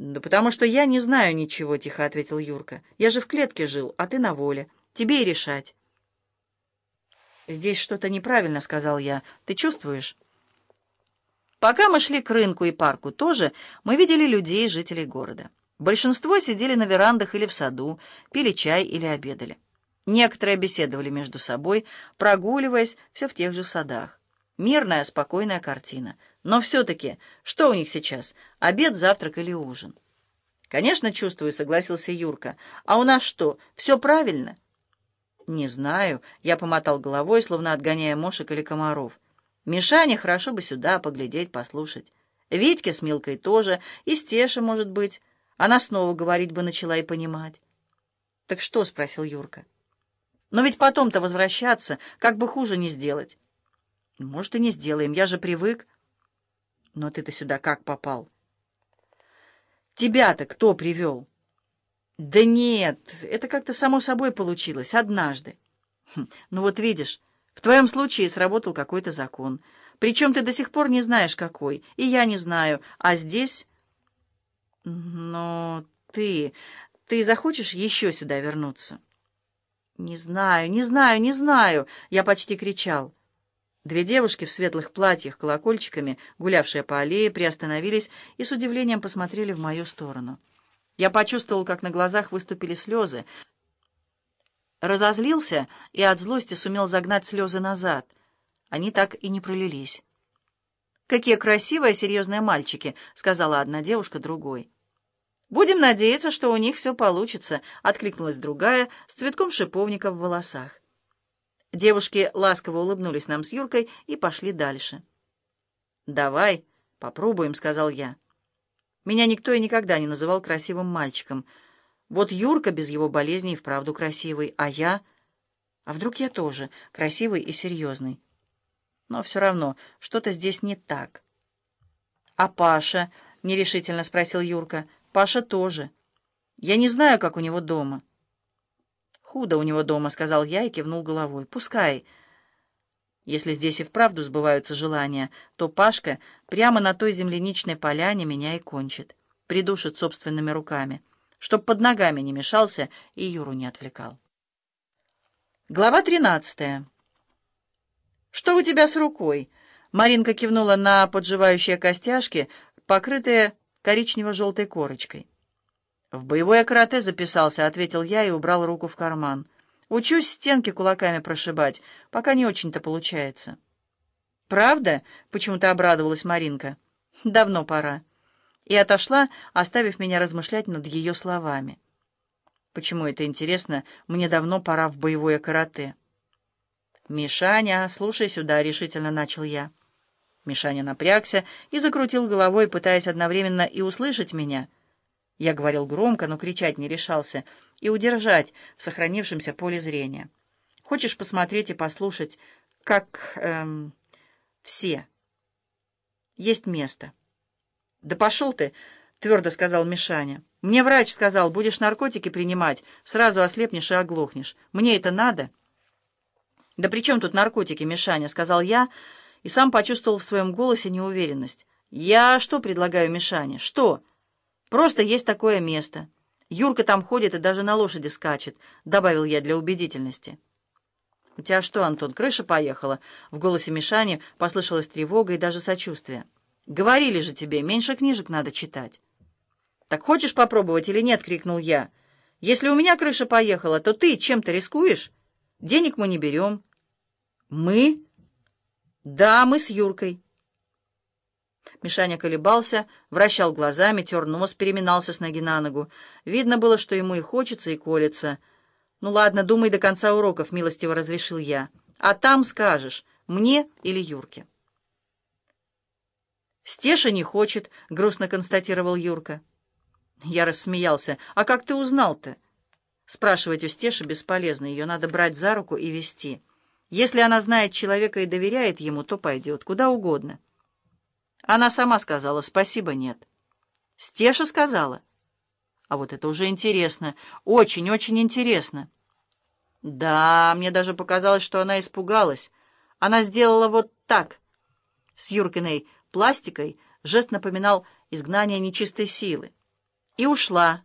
«Да потому что я не знаю ничего», — тихо ответил Юрка. «Я же в клетке жил, а ты на воле. Тебе и решать». «Здесь что-то неправильно», — сказал я. «Ты чувствуешь?» Пока мы шли к рынку и парку тоже, мы видели людей, жителей города. Большинство сидели на верандах или в саду, пили чай или обедали. Некоторые беседовали между собой, прогуливаясь все в тех же садах. Мирная, спокойная картина. Но все-таки, что у них сейчас, обед, завтрак или ужин? «Конечно, чувствую», — согласился Юрка. «А у нас что, все правильно?» «Не знаю», — я помотал головой, словно отгоняя мошек или комаров. «Мишане хорошо бы сюда поглядеть, послушать. Витьке с Милкой тоже, и Стеша, может быть. Она снова говорить бы начала и понимать». «Так что?» — спросил Юрка. «Но ведь потом-то возвращаться, как бы хуже не сделать». «Может, и не сделаем, я же привык». «Но ты-то сюда как попал?» «Тебя-то кто привел?» «Да нет, это как-то само собой получилось, однажды». Хм, «Ну вот видишь, в твоем случае сработал какой-то закон. Причем ты до сих пор не знаешь, какой, и я не знаю, а здесь...» «Но ты... ты захочешь еще сюда вернуться?» «Не знаю, не знаю, не знаю!» — я почти кричал. Две девушки в светлых платьях, колокольчиками, гулявшие по аллее, приостановились и с удивлением посмотрели в мою сторону. Я почувствовал, как на глазах выступили слезы. Разозлился и от злости сумел загнать слезы назад. Они так и не пролились. «Какие красивые, серьезные мальчики!» — сказала одна девушка другой. «Будем надеяться, что у них все получится», — откликнулась другая с цветком шиповника в волосах. Девушки ласково улыбнулись нам с Юркой и пошли дальше. «Давай, попробуем», — сказал я. Меня никто и никогда не называл красивым мальчиком. Вот Юрка без его болезней вправду красивый, а я... А вдруг я тоже красивый и серьезный? Но все равно, что-то здесь не так. «А Паша?» — нерешительно спросил Юрка. «Паша тоже. Я не знаю, как у него дома». «Худо у него дома», — сказал я и кивнул головой. «Пускай». Если здесь и вправду сбываются желания, то Пашка прямо на той земляничной поляне меня и кончит, придушит собственными руками, чтоб под ногами не мешался и Юру не отвлекал. Глава тринадцатая. «Что у тебя с рукой?» Маринка кивнула на подживающие костяшки, покрытые коричнево-желтой корочкой. «В боевое карате записался», — ответил я и убрал руку в карман. «Учусь стенки кулаками прошибать, пока не очень-то получается». «Правда?» — почему-то обрадовалась Маринка. «Давно пора». И отошла, оставив меня размышлять над ее словами. «Почему это интересно? Мне давно пора в боевое карате». «Мишаня, слушай сюда», — решительно начал я. Мишаня напрягся и закрутил головой, пытаясь одновременно и услышать меня — я говорил громко, но кричать не решался, и удержать в сохранившемся поле зрения. Хочешь посмотреть и послушать, как... Эм, все. Есть место. «Да пошел ты!» — твердо сказал Мишаня. «Мне врач сказал, будешь наркотики принимать, сразу ослепнешь и оглохнешь. Мне это надо?» «Да при чем тут наркотики, Мишаня?» — сказал я, и сам почувствовал в своем голосе неуверенность. «Я что предлагаю Мишане? Что?» Просто есть такое место. Юрка там ходит и даже на лошади скачет», — добавил я для убедительности. «У тебя что, Антон, крыша поехала?» В голосе Мишани послышалась тревога и даже сочувствие. «Говорили же тебе, меньше книжек надо читать». «Так хочешь попробовать или нет?» — крикнул я. «Если у меня крыша поехала, то ты чем-то рискуешь? Денег мы не берем». «Мы?» «Да, мы с Юркой». Мишаня колебался, вращал глазами, тер нос, переминался с ноги на ногу. Видно было, что ему и хочется, и колется. «Ну ладно, думай до конца уроков», — милостиво разрешил я. «А там скажешь, мне или Юрке». «Стеша не хочет», — грустно констатировал Юрка. Я рассмеялся. «А как ты узнал-то?» Спрашивать у Стеши бесполезно, ее надо брать за руку и вести. Если она знает человека и доверяет ему, то пойдет куда угодно. Она сама сказала «спасибо, нет». Стеша сказала. А вот это уже интересно, очень-очень интересно. Да, мне даже показалось, что она испугалась. Она сделала вот так. С Юркиной пластикой жест напоминал изгнание нечистой силы. и ушла,